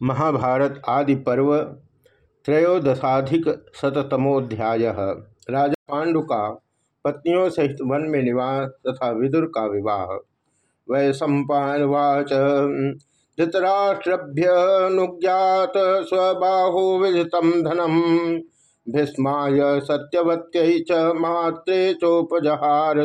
महाभारत आदि पर्व त्रयोदशाधिक शतमोध्याय राजा पांडु का पत्नियों सहित वन में निवास तथा विदुर का विवाह। वै सम्पावाच धृतराष्ट्रभ्यनुज्ञात स्वबाहो धनम। भीस्माय सत्यवत्य च मात्रे चोपजहार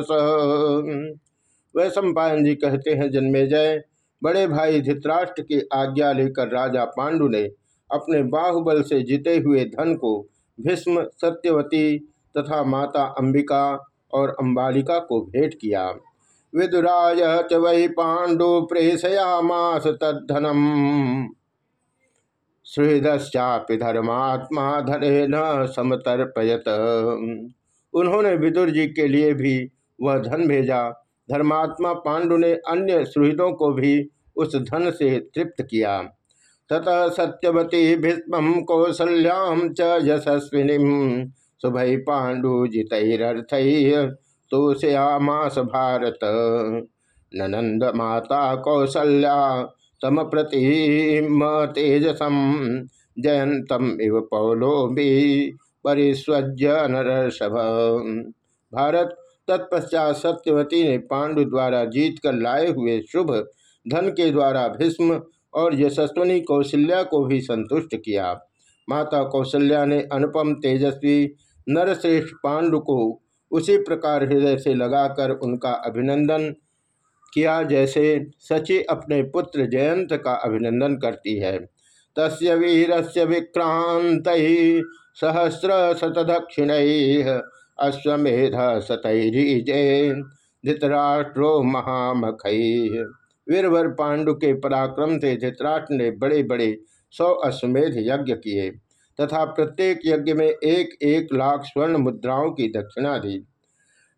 वै सम्पायन जी कहते हैं, जन्मे जय। बड़े भाई धित्राष्ट्र की आज्ञा लेकर राजा पांडु ने अपने बाहुबल से जीते हुए धन को भीष्म, सत्यवती तथा माता अंबिका और अंबालिका को भेंट किया। विदुराय च वही पांडु प्रेषयामास तद्धनम। सुहृदश्चापि धर्मात्मा धने न समतर्पयत। उन्होंने विदुर जी के लिए भी वह धन भेजा। धर्मात्मा पांडु ने अन्य सुहृदों को भी उस धन से तृप्त किया। ततः सत्यवती भीष्म कौसल्याम च यशस्विनी शुभय पाण्डुजितरथ तोषयामास भारत। ननंद माता कौसल्या, तम प्रतिम तेजसम जयंतम इव पौलो भी परिस्वज्य नरषभ भारत तत्पश्चात सत्यवती ने पांडु द्वारा जीत कर लाए हुए शुभ धन के द्वारा भीष्म और यशस्वनी कौशल्या को भी संतुष्ट किया। माता कौशल्या ने अनुपम तेजस्वी नरश्रेष्ठ पांडु को उसी प्रकार हृदय से लगाकर उनका अभिनंदन किया, जैसे सची अपने पुत्र जयंत का अभिनंदन करती है। तस्य वीर से विक्रांत सहस्र शतदक्षिण अश्वेध शतैरीजय धृतराष्ट्रो महामख। वीरवर पांडु के पराक्रम से धृतराष्ट्र ने बड़े बड़े सौ अश्वमेध यज्ञ किए, तथा प्रत्येक यज्ञ में एक एक लाख स्वर्ण मुद्राओं की दक्षिणा दी।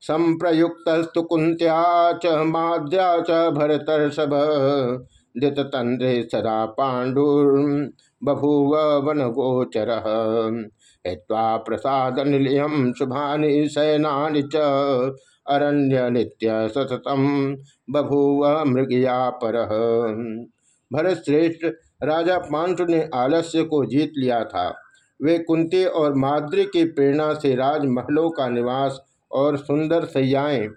संप्रयुक्तस्तु कुंत्या च माद्या च भरतर्षभ तंद्रे सदा पाण्डुर् बभूव हित्वा प्रसाद निलयम शुभानि शयनानि च। अरण्य नित्य सततम बभूव मृगया पर। भरत श्रेष्ठ राजा पांडु ने आलस्य को जीत लिया था। वे कुंती और माद्री की प्रेरणा से राजमहलों का निवास और सुंदर सैयाएँ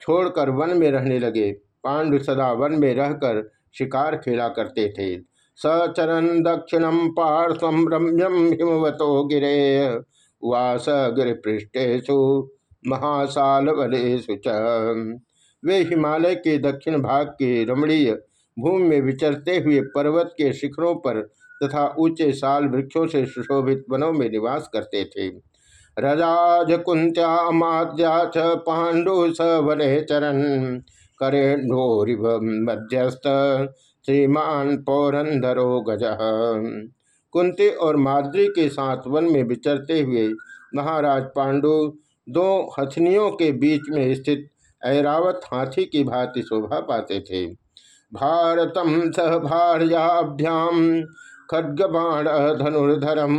छोड़कर वन में रहने लगे। पांडु सदा वन में रहकर शिकार खेला करते थे। सचरन दक्षिणम पार्श्वम रम्यम हिमवतो गिरे। वास गिरिपृष्ठेशु महासाल वलेशु वे हिमालय के दक्षिण भाग के रमणीय भूमि में विचरते हुए पर्वत के शिखरों पर तथा ऊँचे साल वृक्षों से सुशोभित वनों में निवास करते थे। रजाज कुंत्यामाद्या च पांडु स वने चरण करेणोरिव मध्यस्थ श्रीमान पौरंधरो गज कुंती और माद्री के साथ वन में विचरते हुए महाराज पांडु दो हथनियों के बीच में स्थित ऐरावत हाथी की भांति शोभा पाते थे। भारतम सह भार्याभ्याम खड्गबाण धनुर्धरम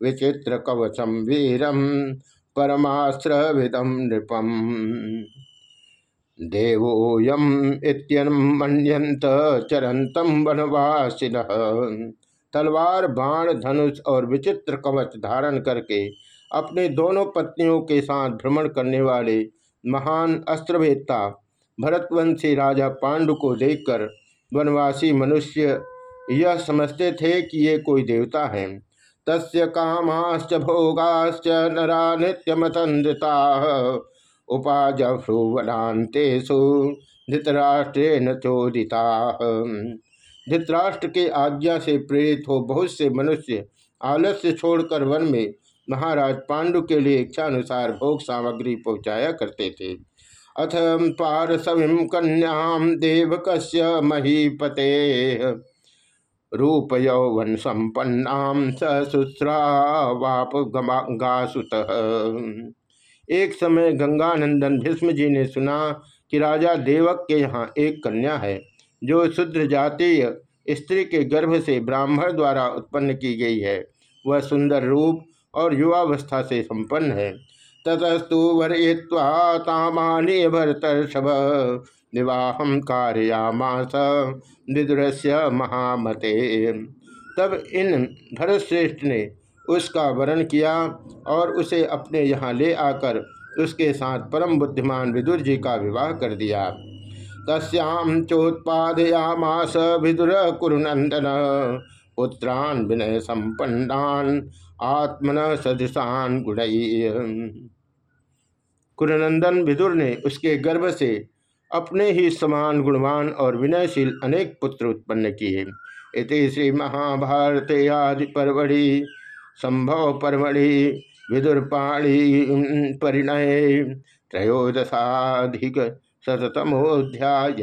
विचित्र कवचम वीरम परमास्त्र विदम नृपम। देवोयम मनंत चरंतम वनवासिन। तलवार, बाण, धनुष और विचित्र कवच धारण करके अपने दोनों पत्नियों के साथ भ्रमण करने वाले महान अस्त्रवेत्ता, भरतवंशी राजा पांडु को देखकर वनवासी मनुष्य यह समझते थे कि ये कोई देवता है। तस् कामाश्च, भोगाश्च, नरा नित्यमतंद्रिता। उपाजभ्रुवनातेषु धृतराष्ट्रेण चोदिता। धृतराष्ट्र के आज्ञा से प्रेरित हो बहुत से मनुष्य आलस्य छोड़कर वन में महाराज पांडु के लिए इच्छानुसार भोग सामग्री पहुँचाया करते थे। अथ पारसवीं कन्याम देवकस्य महीपते रूप यौवन संपन्ना ससुस्रावाप गासुत। एक समय गंगानंदन भीष्म जी ने सुना कि राजा देवक के यहाँ एक कन्या है, जो शुद्र जातीय स्त्री के गर्भ से ब्राह्मण द्वारा उत्पन्न की गई है। वह सुंदर रूप और युवावस्था से संपन्न है। ततस्तु भरय्वा तामानी भरतर्षभ विवाह कारयामास विदुर महामते। तब इन भरतश्रेष्ठ ने उसका वर्ण किया और उसे अपने यहाँ ले आकर उसके साथ परम बुद्धिमान विदुर जी का विवाह कर दिया। तस्याम चोत्पादयामास विदुर कुरुनंदन, पुत्रान विनय संपन्नान, आत्मन सदृशान गुण। कुरनंदन विदुर ने उसके गर्भ से अपने ही समान गुणवान और विनयशील अनेक पुत्र उत्पन्न किए। इति श्री महाभारत आदि परवड़ी। संभव परमणि विदुरपाणी परिणय। त्रयोदशाधिक शतमोध्याय